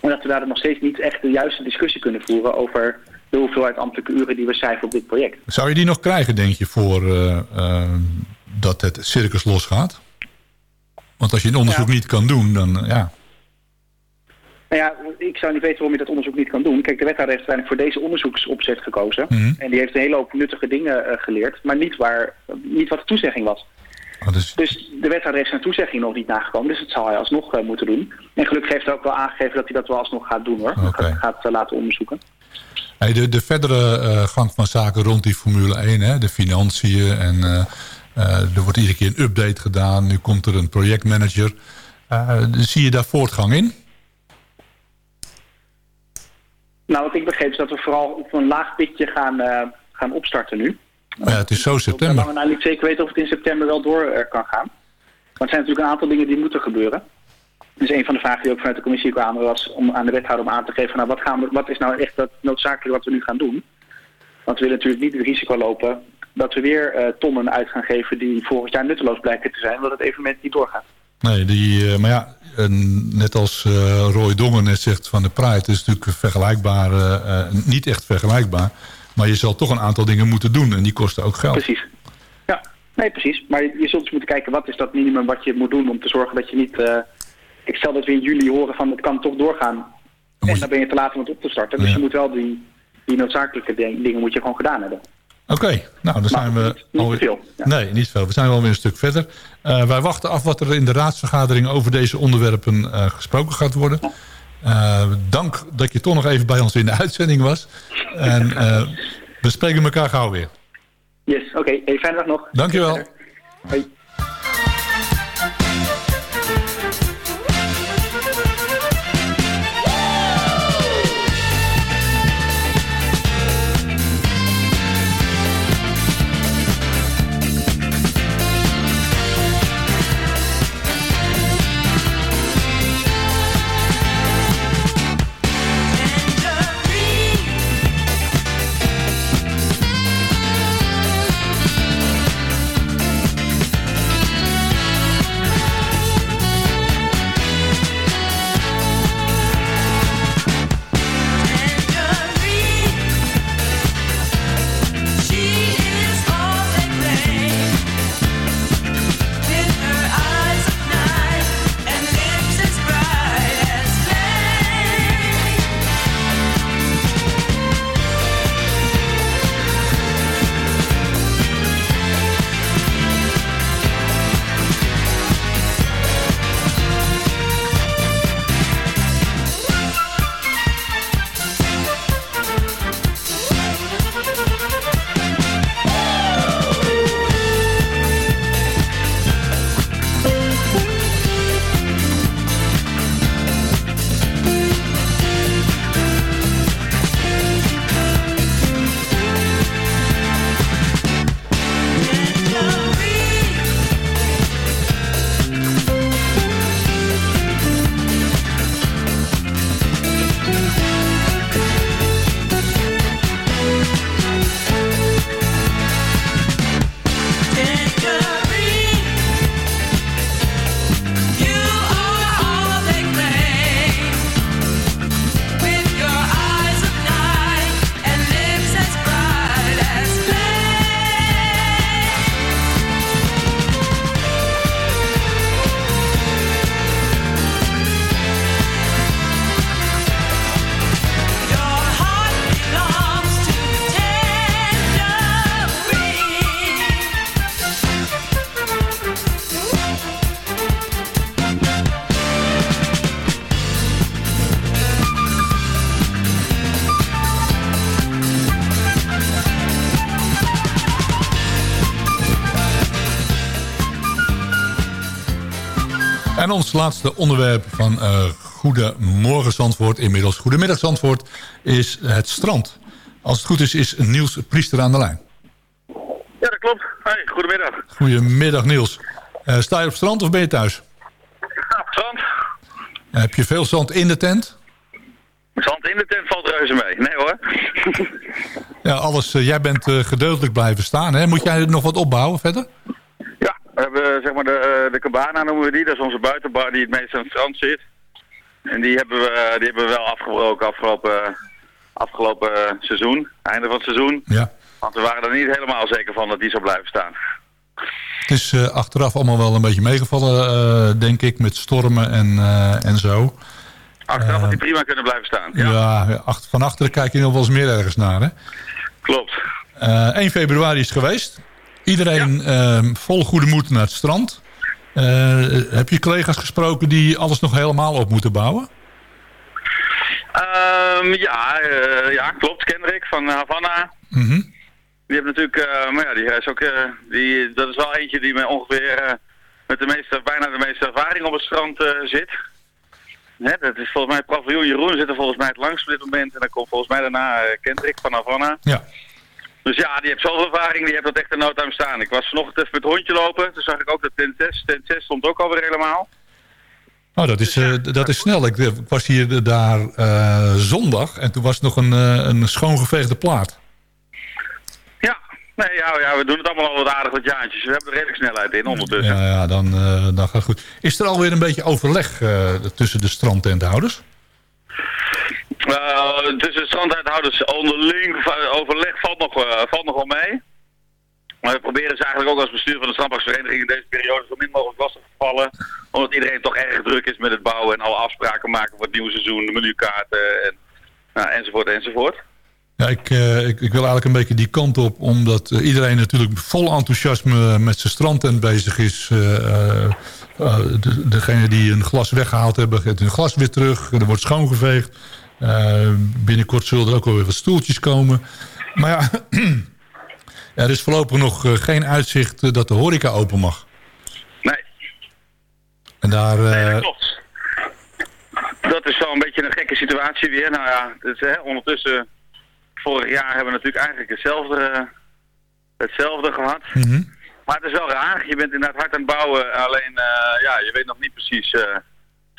En dat we daar nog steeds niet echt de juiste discussie kunnen voeren over de hoeveelheid ambtelijke uren die we cijferen op dit project. Zou je die nog krijgen, denk je, voor eh, dat het circus losgaat? Want als je een onderzoek niet kan doen, dan ja. Nou ja, ik zou niet weten waarom je dat onderzoek niet kan doen. Kijk, de wethouder heeft uiteindelijk voor deze onderzoeksopzet gekozen. Mhm. En die heeft een hele hoop nuttige dingen eh, geleerd, maar niet, waar, niet wat de toezegging was. Dus de wethouder heeft zijn toezegging nog niet nagekomen, dus dat zal hij alsnog eh, moeten doen. En gelukkig heeft hij ook wel aangegeven dat hij dat wel alsnog gaat doen hoor. Gaat, gaat eh, laten onderzoeken. Hey, de, de verdere gang van zaken rond die Formule 1, hè, de financiën en er wordt iedere keer een update gedaan. Nu komt er een projectmanager. Zie je daar voortgang in? Nou, wat ik begreep is dat we vooral op een laag pitje gaan, eh, gaan opstarten nu. Ja, het is zo september. We nou niet zeker weten of het in september wel door eh, kan gaan. Maar er zijn natuurlijk een aantal dingen die moeten gebeuren. Dus een van de vragen die ook vanuit de commissie kwamen was om aan de wethouder om aan te geven... Nou, wat, gaan we, wat is nou echt dat noodzakelijk wat we nu gaan doen? Want we willen natuurlijk niet het risico lopen dat we weer eh, tonnen uit gaan geven... die volgend jaar nutteloos blijken te zijn, omdat het evenement niet doorgaat. Nee, die, maar ja, en net als eh, Roy Dongen net zegt van de Pride... is natuurlijk vergelijkbaar, eh, eh, niet echt vergelijkbaar... maar je zal toch een aantal dingen moeten doen en die kosten ook geld. Precies. Ja, nee, precies. Maar je zult dus moeten kijken wat is dat minimum wat je moet doen om te zorgen dat je niet... ik stel dat we in juli horen van het kan toch doorgaan. En dan ben je te laat om het op te starten. Dus Ja. je moet wel die, die noodzakelijke ding- dingen moet je gewoon gedaan hebben. Oké, nou dan zijn we... niet alweer- veel, Nee, niet veel. We zijn wel weer een stuk verder. Eh, wij wachten af wat er in de raadsvergadering over deze onderwerpen eh, gesproken gaat worden. Eh, dank dat je toch nog even bij ons in de uitzending was. En we spreken elkaar gauw weer. Yes, oké. Hey, fijne dag nog. Dankjewel. Hoi. En ons laatste onderwerp van uh, Goedemorgen Zandvoort, inmiddels Goedemiddag Zandvoort, is het strand. Als het goed is, is Niels Priester aan de lijn. Ja, dat klopt. Hey, goedemiddag. Goedemiddag Niels. Uh, sta je op strand of ben je thuis? Ja, op strand. heb je veel zand in de tent? Zand in de tent valt reuze mee. Nee hoor. ja, alles. Uh, jij bent geduldig blijven staan. Hè? Moet jij nog wat opbouwen verder? We hebben zeg maar de, de cabana noemen we die. Dat is onze buitenbar die het meest aan het strand zit. En die hebben we, die hebben we wel afgebroken afgelopen, afgelopen seizoen. Einde van het seizoen. Ja. Want we waren er niet helemaal zeker van dat die zou blijven staan. Het is uh, achteraf allemaal wel een beetje meegevallen, uh, denk ik, met stormen en, uh, en zo. Achteraf had die prima kunnen blijven staan. Ja, ja ach van achteren kijk je nog wel eens meer ergens naar, hè? Klopt. 1 februari is geweest. Iedereen ja. vol goede moed naar het strand. heb je collega's gesproken die alles nog helemaal op moeten bouwen? Um, ja, ja, klopt. Kendrick van Havana. Mm -hmm. Die heeft natuurlijk, uh, maar ja, die is ook, die, dat is wel eentje die met ongeveer met de meeste, bijna de meeste ervaring op het strand zit. Hè, dat is volgens mij paviljoen Jeroen zit er volgens mij het langst op dit moment. En dan komt volgens mij daarna Kendrick van Havana. Ja. Dus ja, die heeft zoveel ervaring, die heeft dat echt een nood aan staan. Ik was vanochtend even met het hondje lopen, toen zag ik ook dat tent 6, tent 6 stond ook alweer helemaal. Oh, dat is, dus, dat is snel. Ik, was hier daar zondag en toen was het nog een, een schoongeveegde plaat. Nee, ja, ja, we doen het allemaal al wat aardig wat jaartjes. We hebben er redelijk snelheid in ondertussen. Ja, ja dan, uh, dan gaat het goed. Is er alweer een beetje overleg uh, tussen de strandtenthouders? Uh, de strandtenthouders onderling overleg valt nog, valt nog wel mee. Maar we proberen ze eigenlijk ook als bestuur van de strandparksvereniging in deze periode zo min mogelijk lastig te vallen. Omdat iedereen toch erg druk is met het bouwen en alle afspraken maken voor het nieuwe seizoen, de menukaarten en, nou, enzovoort enzovoort. Ja, ik, uh, ik, ik, wil eigenlijk een beetje die kant op, omdat uh, iedereen natuurlijk vol enthousiasme met zijn strandtent bezig is. Uh, de, degene die een glas weggehaald hebben, geeft hun glas weer terug. Er wordt schoongeveegd. Binnenkort zullen er ook alweer wat stoeltjes komen. Maar ja, er is voorlopig nog geen uitzicht dat de horeca open mag. Nee. En daar... Nee, dat klopt. Dat is wel een beetje een gekke situatie weer. Nou ja, dus, hè, ondertussen vorig jaar hebben we natuurlijk eigenlijk hetzelfde, hetzelfde gehad. Mhm. Maar het is wel raar. Je bent inderdaad hard aan het bouwen. Alleen, uh, ja, je weet nog niet precies uh,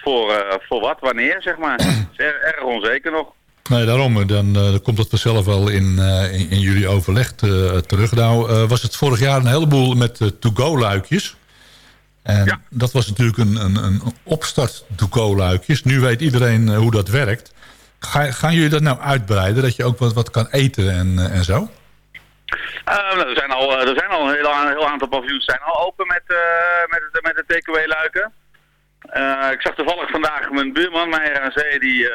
voor, uh, voor wat, wanneer, zeg maar. Het is erg, erg onzeker nog. Nee, daarom. Dan, dan komt dat vanzelf wel in, in, in, jullie overleg terug. Nou, was het vorig jaar een heleboel met to-go-luikjes. En ja. dat was natuurlijk een, een, een opstart to-go-luikjes. Nu weet iedereen hoe dat werkt. Ga, gaan jullie dat nou uitbreiden, dat je ook wat, wat kan eten en, en zo? Uh, nou, er zijn al, er zijn al een heel, een heel aantal paviljoens zijn al open met, uh, met, met de takeaway-luiken. Uh, ik zag toevallig vandaag mijn buurman, Meijer aan Zee, die,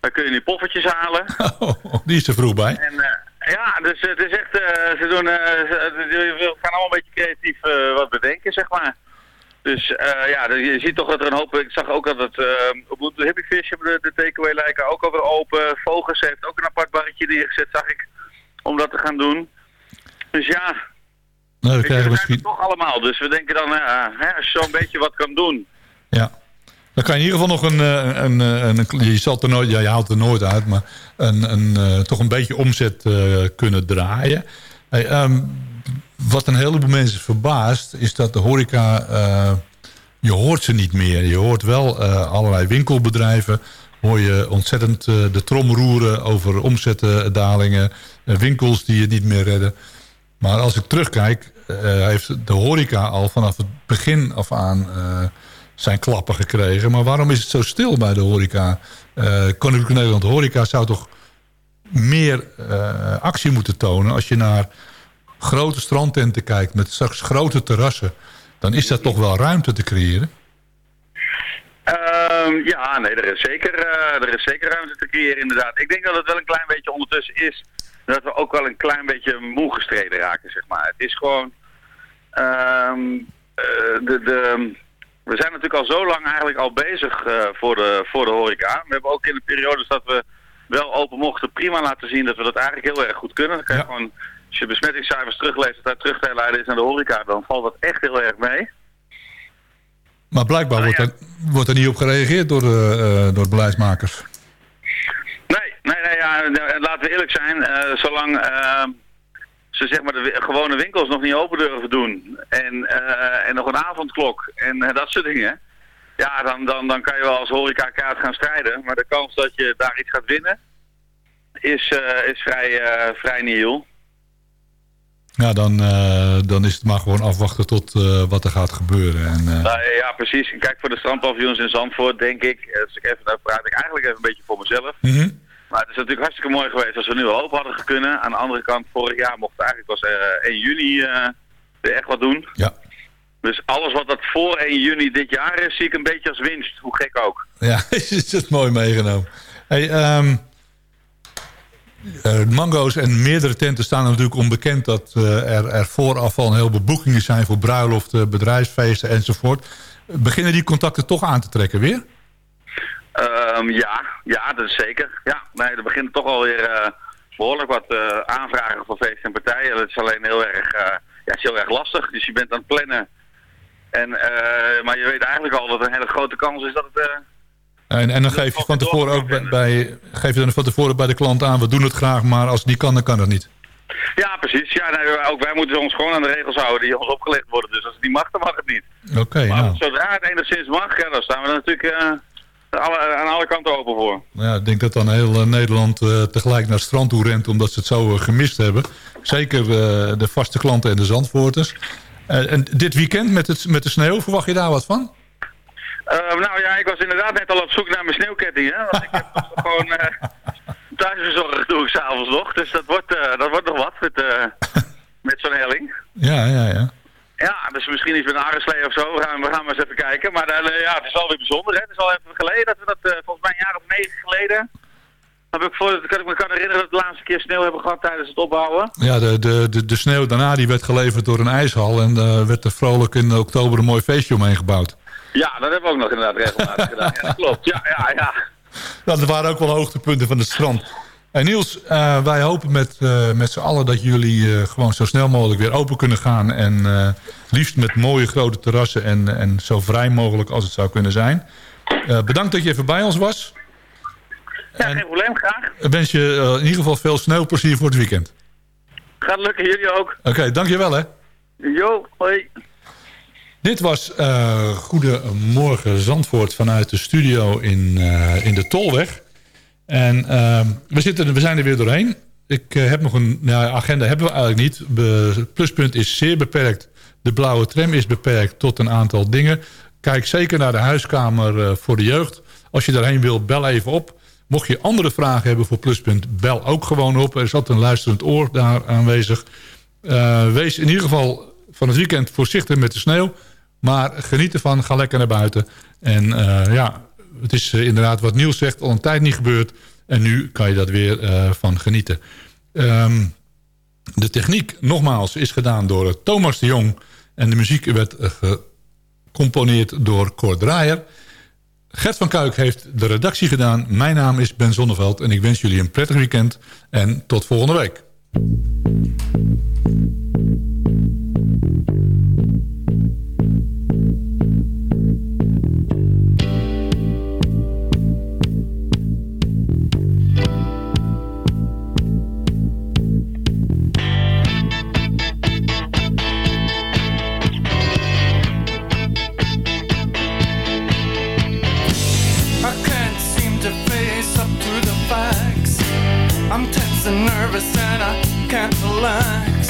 daar kun je nu poffertjes halen. Oh, die is er vroeg bij. En, ja, dus het is echt, ze doen, ze gaan allemaal een beetje creatief wat bedenken, zeg maar. Dus ja, je ziet toch dat er een hoop... Ik zag ook dat het uh, op de Hippie Fish hebben de, de takeaway lijken ook alweer open. Vogels heeft ook een apart barretje neergezet, zag ik. Om dat te gaan doen. Dus ja... Nou, we krijgen misschien... toch allemaal. Dus we denken dan, hè, als je zo'n beetje wat kan doen... Ja. Dan kan je in ieder geval nog een... een, een, een je, zal er nooit, ja, je haalt er nooit uit, maar... Een, een, toch een beetje omzet kunnen draaien. Um, wat een heleboel mensen verbaast... is dat de horeca... Je hoort ze niet meer. Je hoort wel allerlei winkelbedrijven... hoor je ontzettend de trom roeren over omzetdalingen... winkels die je niet meer redden. Maar als ik terugkijk... heeft de horeca al vanaf het begin af aan... zijn klappen gekregen. Maar waarom is het zo stil bij de horeca? Koninklijke Nederland Horeca zou toch meer actie moeten tonen... als je naar grote strandtenten kijkt met straks grote terrassen... dan is dat toch wel ruimte te creëren? Um, ja, nee, er is, zeker, uh, er is zeker ruimte te creëren inderdaad. Ik denk dat het wel een klein beetje ondertussen is... dat we ook wel een klein beetje moe gestreden raken, zeg maar. Het is gewoon... Uh, de, de, we zijn natuurlijk al zo lang eigenlijk al bezig uh, voor, de, voor de horeca. We hebben ook in de periodes dat we wel open mochten prima laten zien dat we dat eigenlijk heel erg goed kunnen. Dan kan je Ja. gewoon als je besmettingscijfers terugleest dat daar terug te leiden is naar de horeca, dan valt dat echt heel erg mee. Maar blijkbaar wordt, er, wordt er niet op gereageerd door de, eh, door de beleidsmakers. Nee, nee, nee, ja, eh, laten we eerlijk zijn. eh, zolang eh, ze zeg maar de gewone winkels nog niet open durven doen en, eh, en nog een avondklok en eh, dat soort dingen. Ja, dan, dan, dan kan je wel als horecakaart gaan strijden. Maar de kans dat je daar iets gaat winnen is, eh, is vrij, vrij nihil. Ja, dan, dan is het maar gewoon afwachten tot wat er gaat gebeuren. En, Nou, ja, precies. Kijk, voor de strandpaviljoens in Zandvoort denk ik, als ik even, daar praat ik eigenlijk even een beetje voor mezelf. mhm. Maar het is natuurlijk hartstikke mooi geweest als we nu al open hadden kunnen. Aan de andere kant, vorig jaar mocht eigenlijk pas eh, 1 juni eh, weer echt wat doen. Ja. Dus alles wat dat voor 1 juni dit jaar is, zie ik een beetje als winst. Hoe gek ook. Ja, is het mooi meegenomen. Hey, ehm, eh, mango's en meerdere tenten staan er natuurlijk onbekend... dat er, er vooraf al een heleboel boekingen zijn voor bruiloften, bedrijfsfeesten enzovoort. Beginnen die contacten toch aan te trekken weer? Ehm, ja, ja, dat is zeker. Ja, nee, er beginnen toch alweer eh behoorlijk wat eh, aanvragen voor feesten en partijen. Dat is alleen heel erg, eh, ja, het is heel erg lastig. Dus je bent aan het plannen. En, maar je weet eigenlijk al dat er een hele grote kans is dat het... En, en dan geef je van tevoren ook bij, bij, geef je dan van tevoren bij de klant aan... we doen het graag, maar als het niet kan, dan kan het niet. Ja, precies. Ja, nee, ook wij moeten ons gewoon aan de regels houden die ons opgelegd worden. Dus als het niet mag, dan mag het niet. Oké, maar nou. zodra het enigszins mag, ja, dan staan we natuurlijk alle, aan alle kanten open voor. Ja, ik denk dat dan heel eh, Nederland eh, tegelijk naar het strand toe rent... omdat ze het zo eh, gemist hebben. Zeker eh, de vaste klanten en de zandvoorters. Eh, en dit weekend met, het, met de sneeuw, verwacht je daar wat van? Eh, nou ja, ik was inderdaad net al op zoek naar mijn sneeuwkettingen. Want ik heb toch gewoon thuisbezorgd doe ik s'avonds nog. Dus dat wordt, dat wordt nog wat met, met zo'n helling. Ja, ja, ja. Ja, dus misschien iets met een arreslee of zo. We gaan, we gaan maar eens even kijken. Maar uh, ja, het is alweer bijzonder. Hè? Het is al even geleden dat we dat, uh, volgens mij een jaar of negen geleden... Heb ik voor, kan ik me kan herinneren dat we de laatste keer sneeuw hebben gehad tijdens het opbouwen. Ja, de, de, de, de sneeuw daarna die werd geleverd door een ijshal. En uh, werd er vrolijk in oktober een mooi feestje omheen gebouwd. Ja, dat hebben we ook nog inderdaad regelmatig gedaan. Ja, dat klopt. Ja, ja, ja. Dat waren ook wel hoogtepunten van het strand. En Niels, uh, wij hopen met, uh, met z'n allen dat jullie uh, gewoon zo snel mogelijk weer open kunnen gaan. En liefst met mooie grote terrassen en, en zo vrij mogelijk als het zou kunnen zijn. bedankt dat je even bij ons was. Ja, en geen probleem, graag. Ik wens je in ieder geval veel sneeuwplezier voor het weekend. Gaat lukken, jullie ook. Oké, okay, dankjewel hè. Jo, hoi. Dit was Goedemorgen Zandvoort vanuit de studio in, in de Tolweg. En uh, we, zitten, we zijn er weer doorheen. Ik heb nog een agenda, hebben we eigenlijk niet. Pluspunt is zeer beperkt. De blauwe tram is beperkt tot een aantal dingen. Kijk zeker naar de huiskamer voor de jeugd. Als je daarheen wilt, bel even op. Mocht je andere vragen hebben voor Pluspunt, bel ook gewoon op. Er altijd een luisterend oor daar aanwezig. Uh, wees in ieder geval van het weekend voorzichtig met de sneeuw. Maar geniet ervan, ga lekker naar buiten. En ja, het is uh, inderdaad wat Niels zegt, al een tijd niet gebeurd. En nu kan je dat weer uh, van genieten. Um, de techniek, nogmaals, is gedaan door Thomas de Jong. En de muziek werd gecomponeerd door Cor Draaier. Gert van Kuik heeft de redactie gedaan. Mijn naam is Ben Zonneveld en ik wens jullie een prettig weekend. En tot volgende week. Can't relax.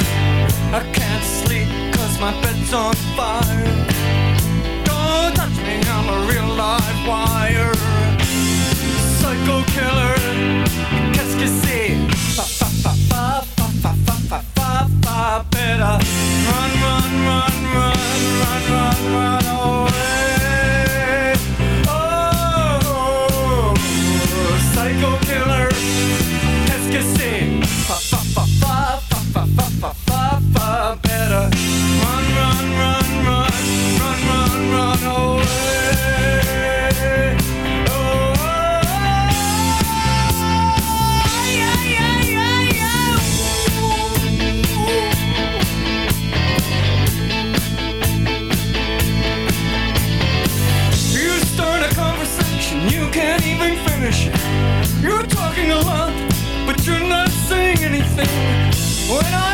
I can't sleep cause my bed's on fire. Don't touch me, I'm a real live wire. Psycho killer, When I